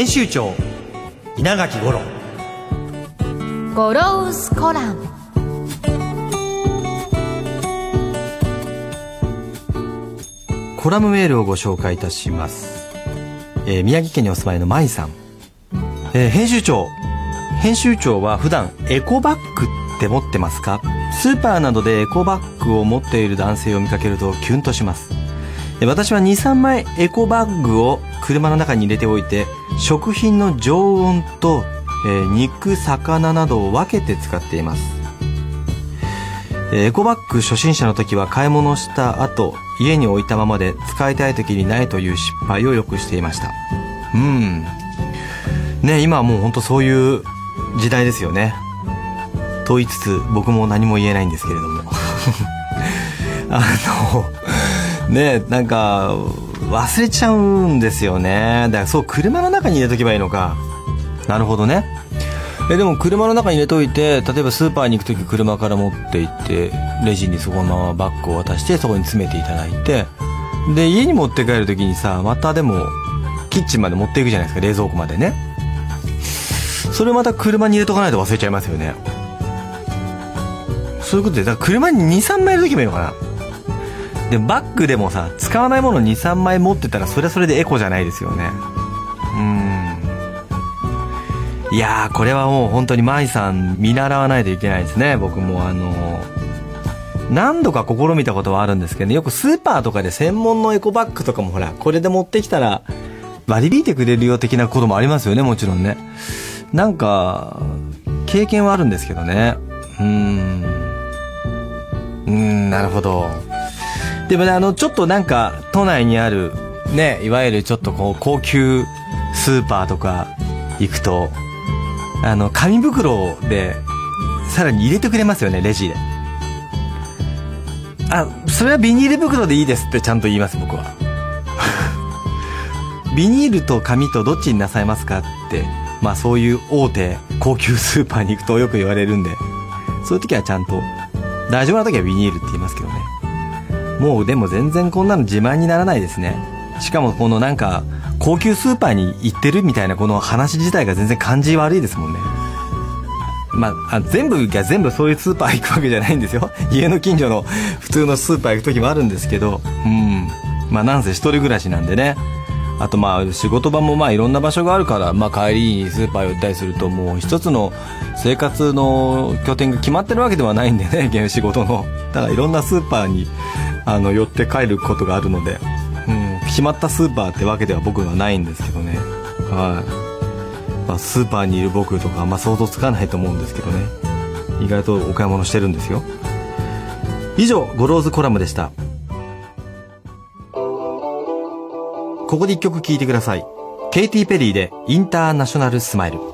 編集長稲垣五郎。ゴロウスコラム。コラムメールをご紹介いたします、えー宮城県にお住まいの舞さん、えー編集長編集長は普段エコバッグって持ってますか？スーパーなどでエコバッグを持っている男性を見かけるとキュンとします。えー私は23枚エコバッグを車の中に入れておいて食品の常温と、えー肉魚などを分けて使っています。エコバッグ初心者の時は買い物した後家に置いたままで使いたい時にないという失敗をよくしていました。うん。ね今はもう本当そういう時代ですよね。と言いつつ僕も何も言えないんですけれども。あのねなんか忘れちゃうんですよね。だからそう車の中に入れとけばいいのか。なるほどね。えでも車の中に入れといて例えばスーパーに行く時車から持って行ってレジにそこのままバッグを渡してそこに詰めていただいてで家に持って帰る時にさまたでもキッチンまで持っていくじゃないですか冷蔵庫までね。それまた車に入れとかないと忘れちゃいますよね。そういうことでだから車に23枚入れとけばいいのかな。でもバッグでもさ使わないもの23枚持ってたらそれはそれでエコじゃないですよね。うん。いやーこれはもう本当に舞さん見習わないといけないですね。僕もあの何度か試みたことはあるんですけどね。よくスーパーとかで専門のエコバッグとかもほらこれで持ってきたら割り引いてくれるよ的なこともありますよね。もちろんね。なんか経験はあるんですけどね。うん。うんなるほど。でもねあのちょっとなんか都内にあるねいわゆるちょっとこう高級スーパーとか行くとあの紙袋でさらに入れてくれますよねレジで。あそれはビニール袋でいいですってちゃんと言います僕は。ビニールと紙とどっちになさいますかってまあそういう大手高級スーパーに行くとよく言われるんでそういう時はちゃんと大丈夫な時はビニールって言いますけどね。もうでも全然こんなの自慢にならないですね。しかもこのなんか高級スーパーに行ってるみたいなこの話自体が全然感じ悪いですもんね。まあ、あ全部が全部そういうスーパー行くわけじゃないんですよ。家の近所の普通のスーパー行く時もあるんですけど。うん。まあなんせ一人暮らしなんでね。あとまあ仕事場もまあいろんな場所があるから、まあ帰りにスーパー寄ったりするともう一つの生活の拠点が決まってるわけではないんでね、現仕事の。だからいろんなスーパーにあの寄って帰ることがあるので、うん、決まったスーパーってわけでは僕はないんですけどね。はい。まあ、スーパーにいる僕とかあんま想像つかないと思うんですけどね。意外とお買い物してるんですよ。以上、ゴローズコラムでした。ここで一曲聴いてください。ケイティ・ペリーでインターナショナルスマイル。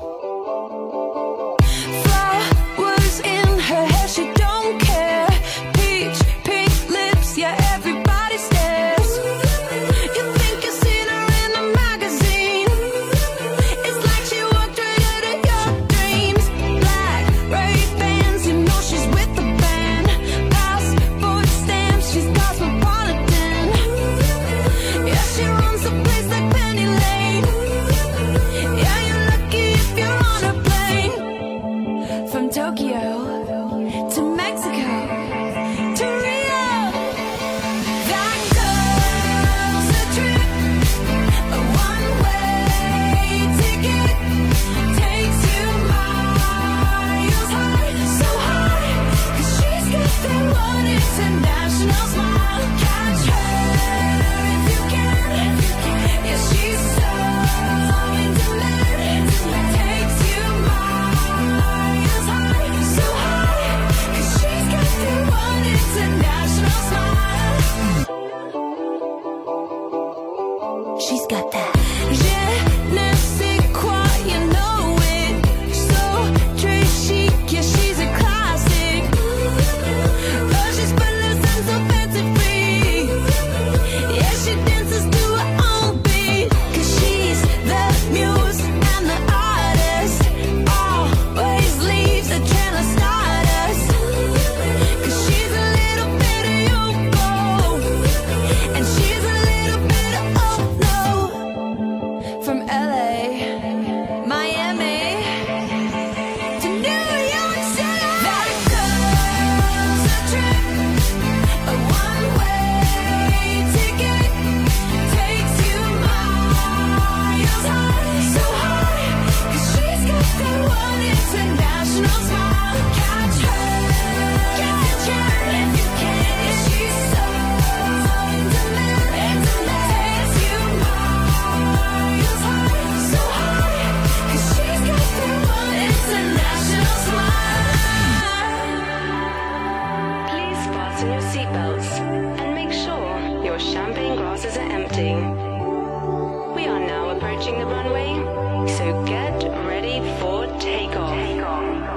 And make sure your champagne glasses are empty. We are now approaching the runway, so get ready for takeoff.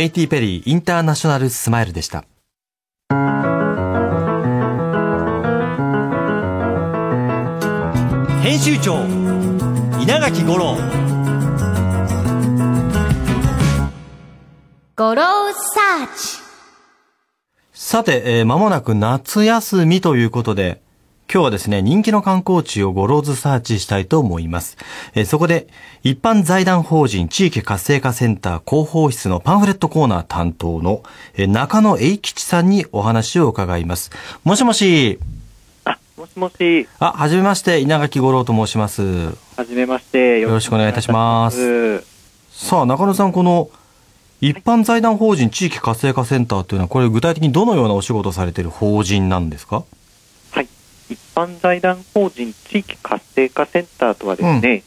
ケイティ・ペリーインターナショナルスマイルでした。編集長稲垣吾郎ゴローサーチさて、えー間もなく夏休みということで、今日はですね、人気の観光地をゴローズサーチしたいと思います。えーそこで、一般財団法人地域活性化センター広報室のパンフレットコーナー担当の、えー中野英吉さんにお話を伺います。もしもし、あ、もしもし、あ、はじめまして、稲垣五郎と申します。はじめまして。よろしくお願いいたしますさあ、中野さん、この、一般財団法人地域活性化センターというのは、これ具体的にどのようなお仕事をされている法人なんですか？一般財団法人地域活性化センターとはですね、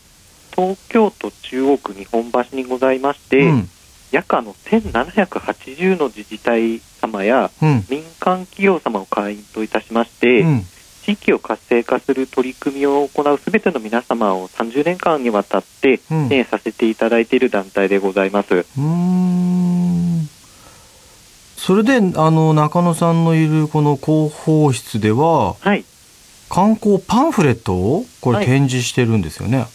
東京都中央区日本橋にございまして、うん。約あの1780の自治体様やうん。民間企業様を会員といたしまして、うん。地域を活性化する取り組みを行うすべての皆様を30年間にわたってうん支援させていただいている団体でございます。うーんそれで、あの、中野さんのいるこの広報室では、はい。観光パンフレットをこれはい展示してるんですよね。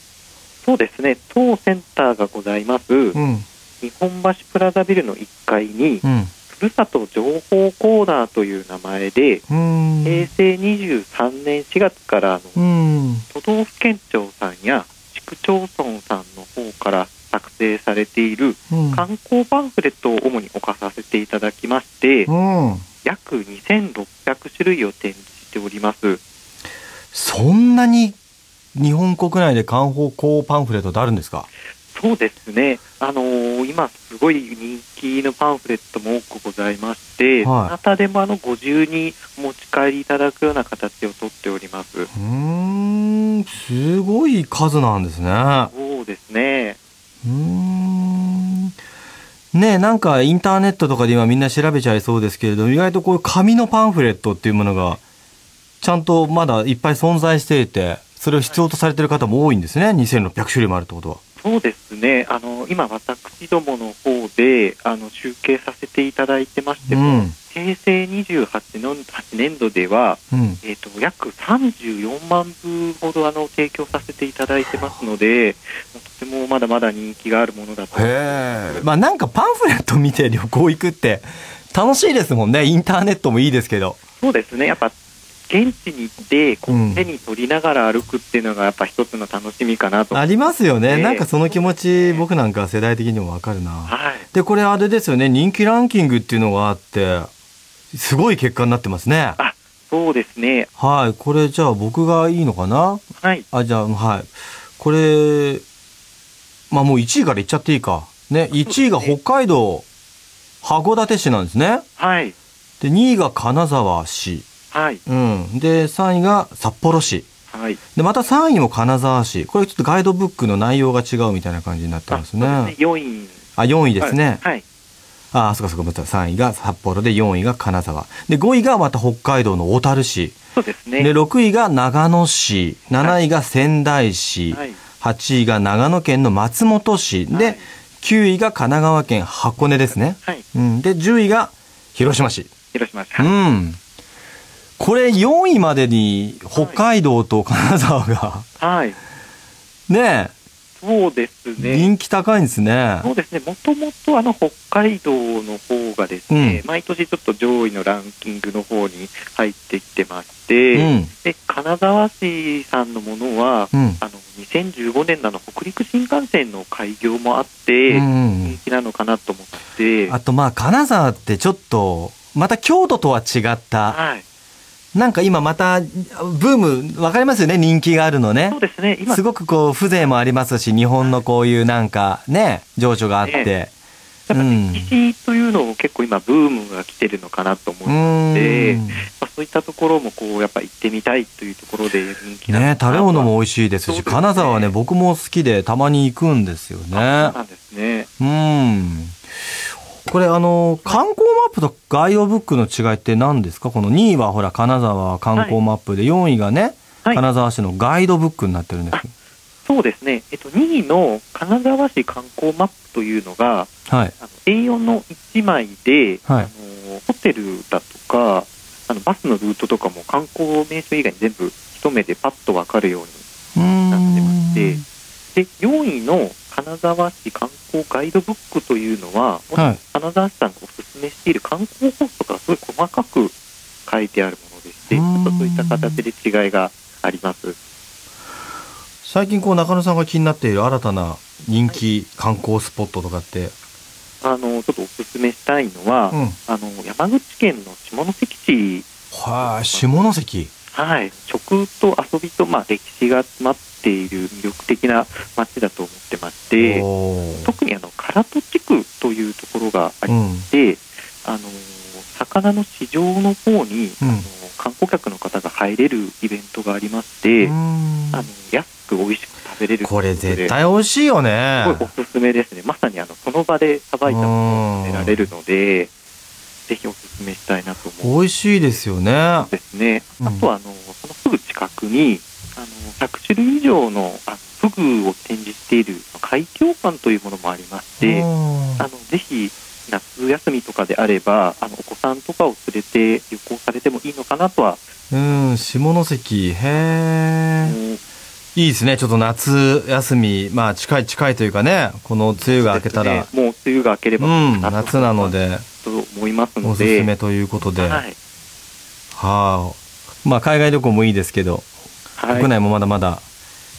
そうですね、当センターがございます、うん。日本橋プラザビルの1階に、うん。ふるさと情報コーナーという名前で。平成23年4月からあのうん。都道府県庁さんや市区町村さんの方から作成されているうん。観光パンフレットを主に置かさせていただきまして、うん。約2600種類を展示しております。そんなに日本国内で観光パンフレットってあるんですか？そうですね、あのー今、すごい人気のパンフレットも多くございまして、はいどなたでもあのご自由にお持ち帰りいただくような形をとっております。うーん、すごい数なんですね。そうですね。うーん。ねえ、なんかインターネットとかで今みんな調べちゃいそうですけれど、意外とこういう紙のパンフレットっていうものが、ちゃんとまだいっぱい存在していて、それを必要とされている方も多いんですね。2600種類もあるってことは。そうですね、あの今、私どもの方であの集計させていただいてましてうも、ん。平成28の8年度では、うん。えー、と約34万部ほどあの提供させていただいてますので、とてもまだまだ人気があるものだと。まあなんかパンフレット見て旅行行くって楽しいですもんね。インターネットもいいですけど。そうですね、やっぱ現地に行ってこう手に取りながら歩くっていうのがやっぱ一つの楽しみかなと。ありますよね。ねなんかその気持ち、僕なんか世代的にもわかるな。はい、で、これあれですよね。人気ランキングっていうのがあって、すごい結果になってますね。あそうですね、はい。これじゃあ僕がいいのかな？はい、あ、じゃあ、はい。これ、まあもう1位からいっちゃっていいか。ね。1位が北海道函館市なんですね。はい、で、2位が金沢市。はい、うん。で、3位が札幌市。はい。で、また3位も金沢市。これちょっとガイドブックの内容が違うみたいな感じになってますね。すね4位あ、4位ですね。はい、あ、そっかそっか、また3位が札幌で4位が金沢。で、5位がまた北海道の小樽市。そうですね。で、6位が長野市。7位が仙台市。はい、8位が長野県の松本市。で、はい9位が神奈川県箱根ですね。はい。うん。で、10位が広島市。広島市。うはいん。これ4位までに北海道と金沢が、はい。ねそうですえ、ね。人気高いんですね。そうですね。もともとあの北海道の方がですね、うん毎年ちょっと上位のランキングの方に入ってきてまして、うん。で、金沢市さんのものは、うん。あの、2015年の北陸新幹線の開業もあって、人気なのかなと思って、あとまあ金沢ってちょっと、また京都とは違った、はい。なんか今また、ブーム、わかりますよね？人気があるのねそう。ですね。今、すごくこう、風情もありますし、日本のこういうなんか、ね、情緒があって。やっぱうん歴史というのを結構今ブームが来てるのかなと思ううので、ん。まあ、そういったところもこうやっぱ行ってみたいというところで人気なのね、食べ物も美味しいですし、ね金沢はね、僕も好きでたまに行くんですよあそうね。なんですね。うん。これあの、観光マップとガイドブックの違いって何ですか？この2位はほら、金沢は観光マップで、4位がね、はい。金沢市のガイドブックになってるんです。そうですね。えっと、2位の金沢市観光マップというのが、はい。あの A4 の1枚で、はいあのホテルだとか、あのバスのルートとかも観光名所以外に全部一目でパッとわかるようになってまん。して、で、4位の金沢市観光ガイドブックというのは、はい金沢市さんがおすすめしている観光コースとかすごい細かく書いてあるものでして、ちょっとそういった形で違いがあります。最近こう中野さんが気になっている新たな人気観光スポットとかって？あの、ちょっとおすすめしたいのは、うん。あの、山口県の下関市はい、下関。はい、食と遊びと、まあ、歴史が詰まっている魅力的な街だと思ってまして、特にあの唐戸地区というところがありうん。まして、あの魚の市場の方に、うんあの観光客の方が入れるイベントがありまして、うーんあの安く美味しく食べれるこれ絶対美味しいよね。すごいおすすめですね。まさにあのその場でさばいたものを食べられるので、ぜひおすすめしたいなと思う美味しいですよね。ですね。うんあとはあのそのすぐ近くにあの100種類以上のあフグを展示している海峡館というものもありまして、うんあのぜひ夏休みとかであればあのお子さんとかを連れて旅行されてもいいのかなとは、うん、下関。へえ。いいですね。ちょっと夏休み、まあ近い近いというかね、この梅雨が明けたら、ね。もう梅雨が明ければ、うん、夏なので、と思いますのおすですめということで、ははいあ。まあ海外旅行もいいですけど、はい、国内もまだまだ、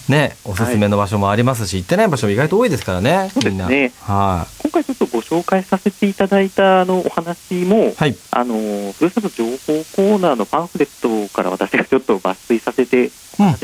ね、おすすめの場所もありますし、行ってない場所も意外と多いですからね、そうです。ね。は今回ちょっとご紹介させていただいたあのお話もい。、はい。あのふるさと情報コーナーのパンフレットから私がちょっと抜粋させて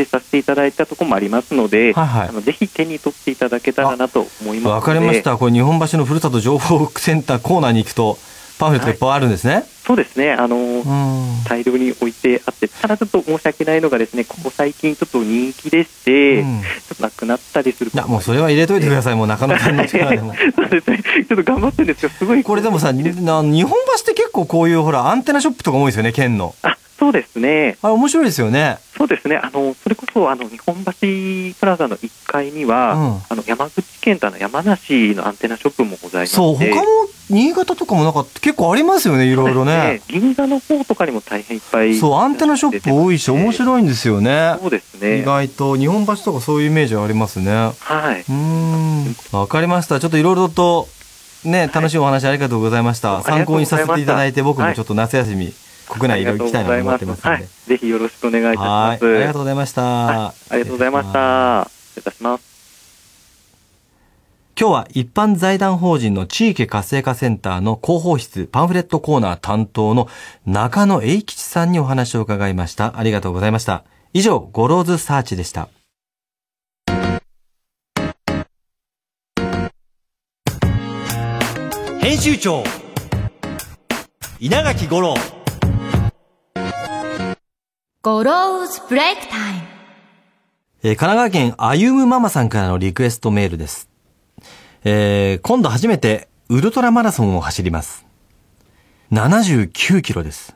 させていただいたところもありますので、はいはいあのぜひ手に取っていただけたらなと思いますわかりました。これ日本橋のふるさと情報センターコーナーに行くと、パンフレットがいっぱいあるんですね。そうですねあの、うん。大量に置いてあってただちょっと申し訳ないのがですねここ最近ちょっと人気でして、うんちょっとなくなったりするいや、もうそれは入れといてください。もう中野さんの力でも。そうですねちょっと頑張ってるんですけどすごいこれでもさ、日本橋って結構こういうほら、アンテナショップとか多いですよね、県の。あそうですねあれ面白いですよね。そうですね、あのそれこそあの日本橋プラザの1階には、うんあの山口県とあの山梨のアンテナショップもございまして、そう、他も新潟とかもなんか結構ありますよね、いろいろね。そうです銀座の方とかにも大変いっぱい、そう、アンテナショップ多いし、面い。白いんですよね。そうですね。意外と、日本橋とかそういうイメージありますね。はい。うーん。わかりました。ちょっといろいろと、ね、楽しいお話ありがとうございました。ありがとうございました参考にさせていただいて、僕もちょっと夏休み、国内いろいろ行きたいなと思ってますのはいで。。ぜひよろしくお願いいたしはい。ます。ありがとうございました。はいありがとうございました。失礼いたします。今日は一般財団法人の地域活性化センターの広報室パンフレットコーナー担当の中野英吉さんにお話を伺いました。ありがとうございました。以上、ゴローズサーチでした。編集長稲垣吾郎ゴローズブレイクタイム。えー神奈川県あゆむママさんからのリクエストメールです。えー今度初めてウルトラマラソンを走ります。79キロです。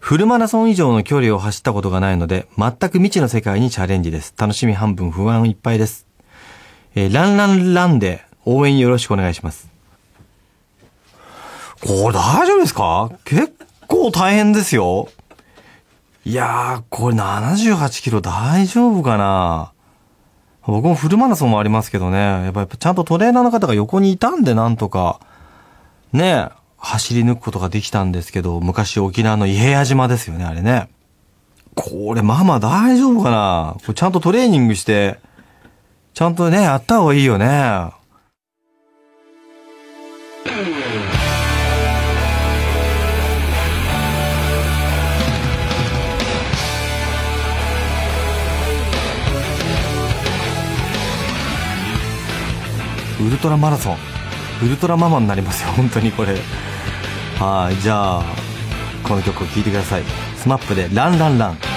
フルマラソン以上の距離を走ったことがないので、全く未知の世界にチャレンジです。楽しみ半分不安いっぱいです。えーランランランで応援よろしくお願いします。これ大丈夫ですか？結構大変ですよ。いやー、これ78キロ大丈夫かな？僕もフルマラソンもありますけどね、やっぱちゃんとトレーナーの方が横にいたんでなんとか、ね、走り抜くことができたんですけど、昔沖縄の伊平屋島ですよね、あれね。これママ大丈夫かな？これちゃんとトレーニングして、ちゃんとね、やった方がいいよね。ウルトラマラソン。ウルトラママになりますよ、本当にこれ。はい、じゃあ、この曲を聴いてください。スマップでランランラン。「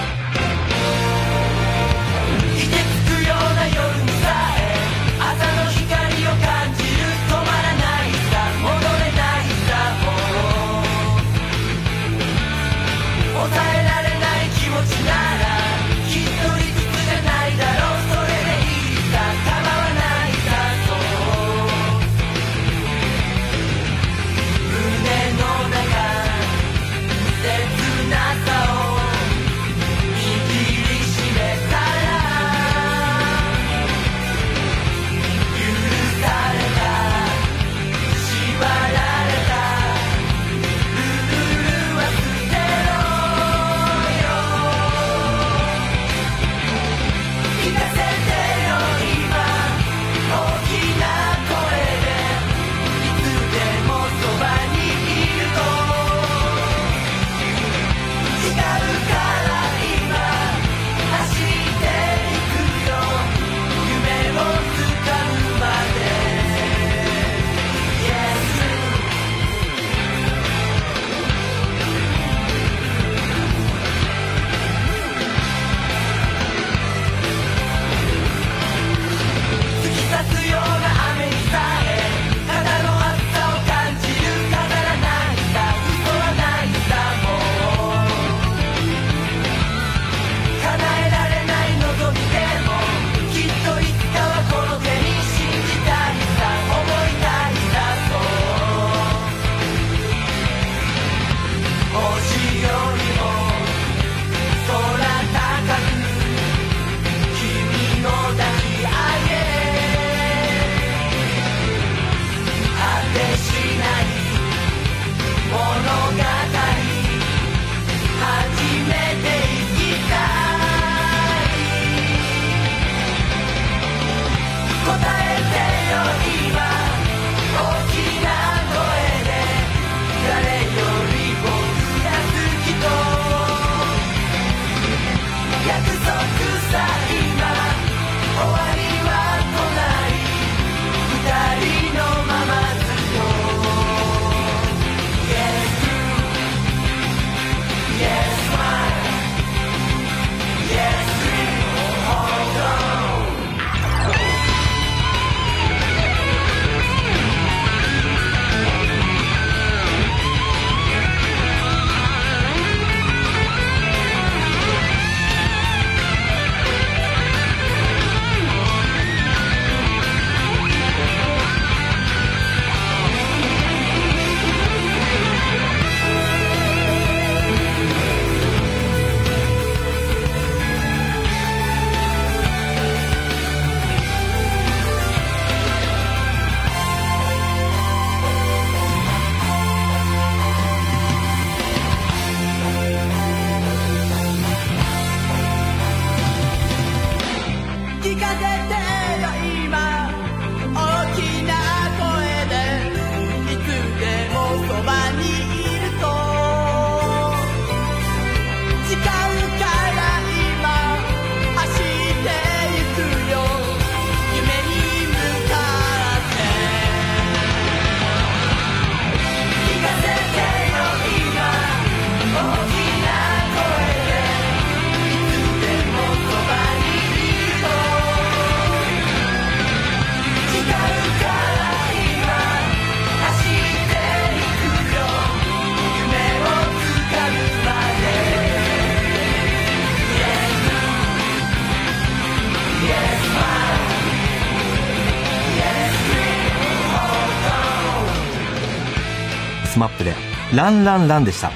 ランランランでした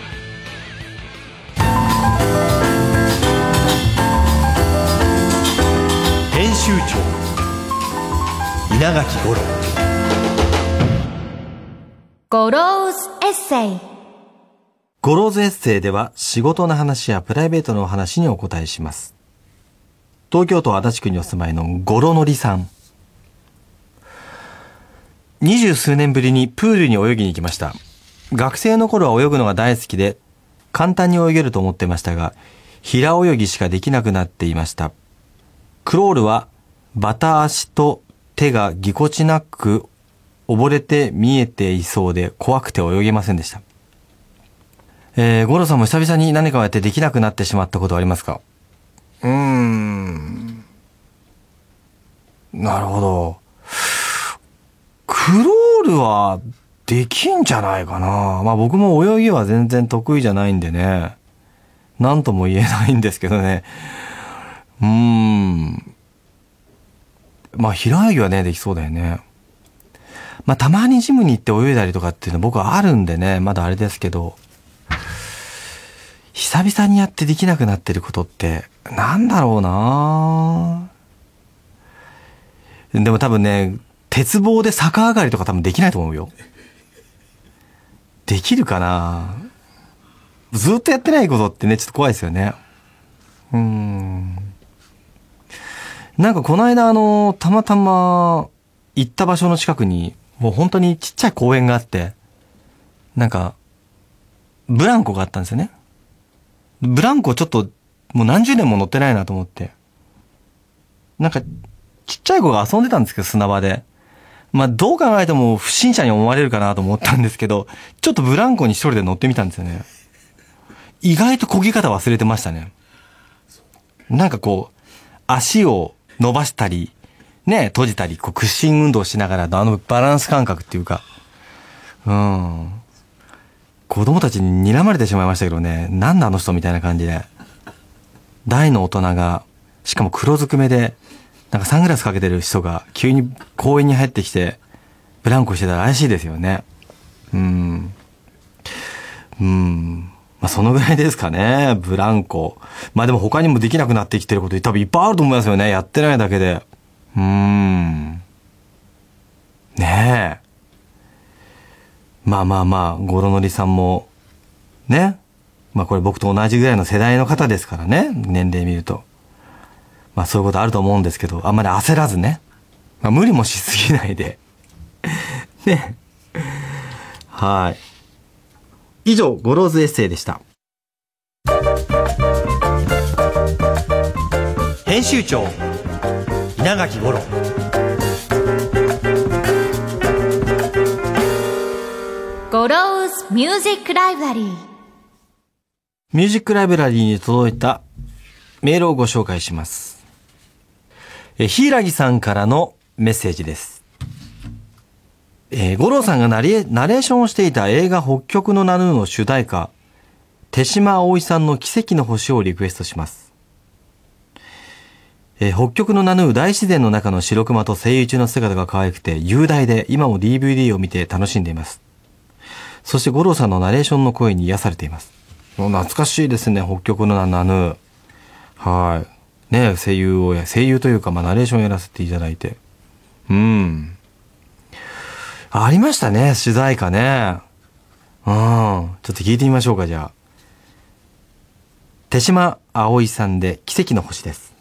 編集長稲垣吾郎ゴローズエッセイゴローズエッセイでは仕事の話やプライベートのお話にお答えします。東京都足立区にお住まいのゴロノリさん。二十数年ぶりにプールに泳ぎに行きました。学生の頃は泳ぐのが大好きで、簡単に泳げると思ってましたが、平泳ぎしかできなくなっていました。クロールはバタ足と手がぎこちなく溺れて見えていそうで怖くて泳げませんでした。えー、ゴロさんも久々に何かをやってできなくなってしまったことはありますか？うーん。なるほど。クロールはできんじゃないかな。まあ僕も泳ぎは全然得意じゃないんでね。なんとも言えないんですけどね。うーん。まあ平泳ぎはね、できそうだよね。まあたまにジムに行って泳いだりとかっていうの僕はあるんでね、まだあれですけど。久々にやってできなくなってることって、なんだろうなでも多分ね、鉄棒で逆上がりとか多分できないと思うよ。できるかな？ずっとやってないことってね、ちょっと怖いですよね。うーん。なんかこの間あの、たまたま行った場所の近くに、もう本当にちっちゃい公園があって、なんか、ブランコがあったんですよね。ブランコちょっと、もう何十年も乗ってないなと思って。なんか、ちっちゃい子が遊んでたんですけど、砂場で。まあ、どう考えても不審者に思われるかなと思ったんですけど、ちょっとブランコに一人で乗ってみたんですよね。意外と漕ぎ方忘れてましたね。なんかこう、足を伸ばしたり、ね、閉じたり、こう屈伸運動しながらのあのバランス感覚っていうか、うん。子供たちに睨まれてしまいましたけどね、なんだあの人みたいな感じで。大の大人が、しかも黒ずくめで、なんかサングラスかけてる人が急に公園に入ってきて、ブランコしてたら怪しいですよね。うん。うん。まあ、そのぐらいですかね、ブランコ。まあでも他にもできなくなってきてること多分いっぱいあると思いますよね。やってないだけで。うん。ねえ。まあまあまあ、ゴロノリさんも、ね。まあこれ僕と同じぐらいの世代の方ですからね。年齢見ると。まあそういうことあると思うんですけど、あんまり焦らずね。まあ無理もしすぎないで。ね。はい。以上、ゴローズエッセイでした。編集長稲垣吾郎ゴローズミュージックライブラリーミュージックライブラリーに届いたメールをご紹介します。え、ひいらぎさんからのメッセージです。えー、吾郎さんがナレナレーションをしていた映画北極のナヌーの主題歌、手島葵さんの奇跡の星をリクエストします。えー北極のナヌー大自然の中の白熊と声優中の姿が可愛くて雄大で今も DVD を見て楽しんでいます。そして五郎さんのナレーションの声に癒されています。懐かしいですね、北極のナヌー。はい。ね声優をや、声優というか、まあ、ナレーションやらせていただいて。うん。ありましたね、取材歌ね。うん。ちょっと聞いてみましょうか、じゃあ。手島葵さんで奇跡の星です。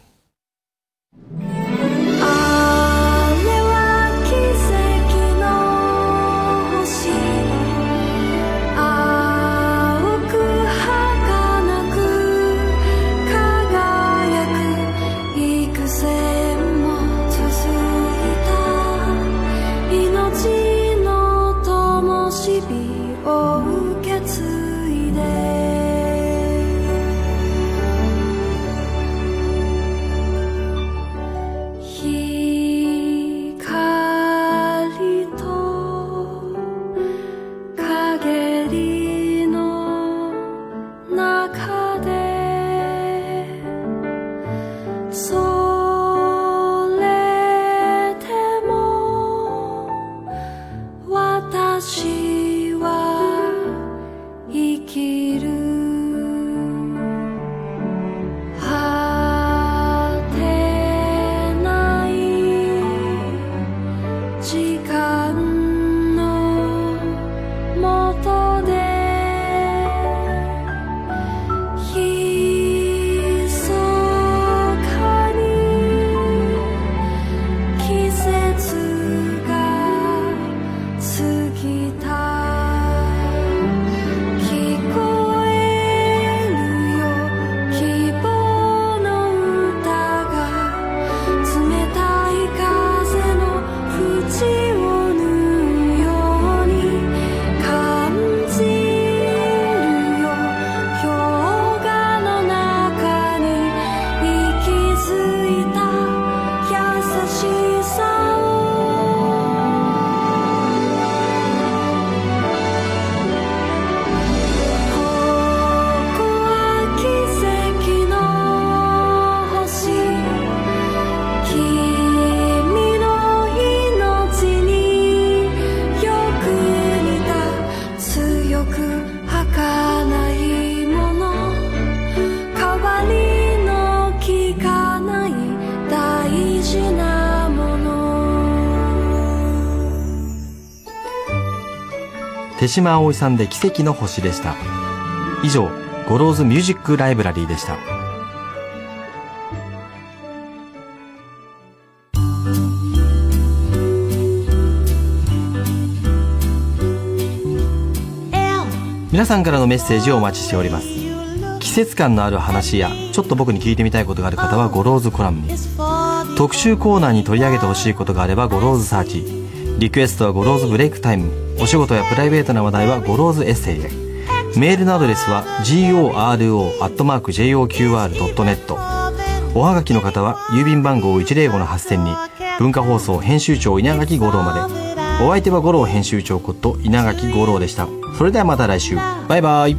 手嶌葵さんで奇跡の星でした。以上ゴローズミュージックライブラリーでした。皆さんからのメッセージをお待ちしております。季節感のある話やちょっと僕に聞いてみたいことがある方はゴローズコラムに。特集コーナーに取り上げてほしいことがあればゴローズサーチ。リクエストはゴローズブレイクタイム。お仕事やプライベートな話題はゴローズエッセイへメールのアドレスは goro.joqr.net おはがきの方は郵便番号105-8000に文化放送編集長稲垣吾郎まで。お相手は吾郎編集長こと稲垣吾郎でした。それではまた来週。バイバイ。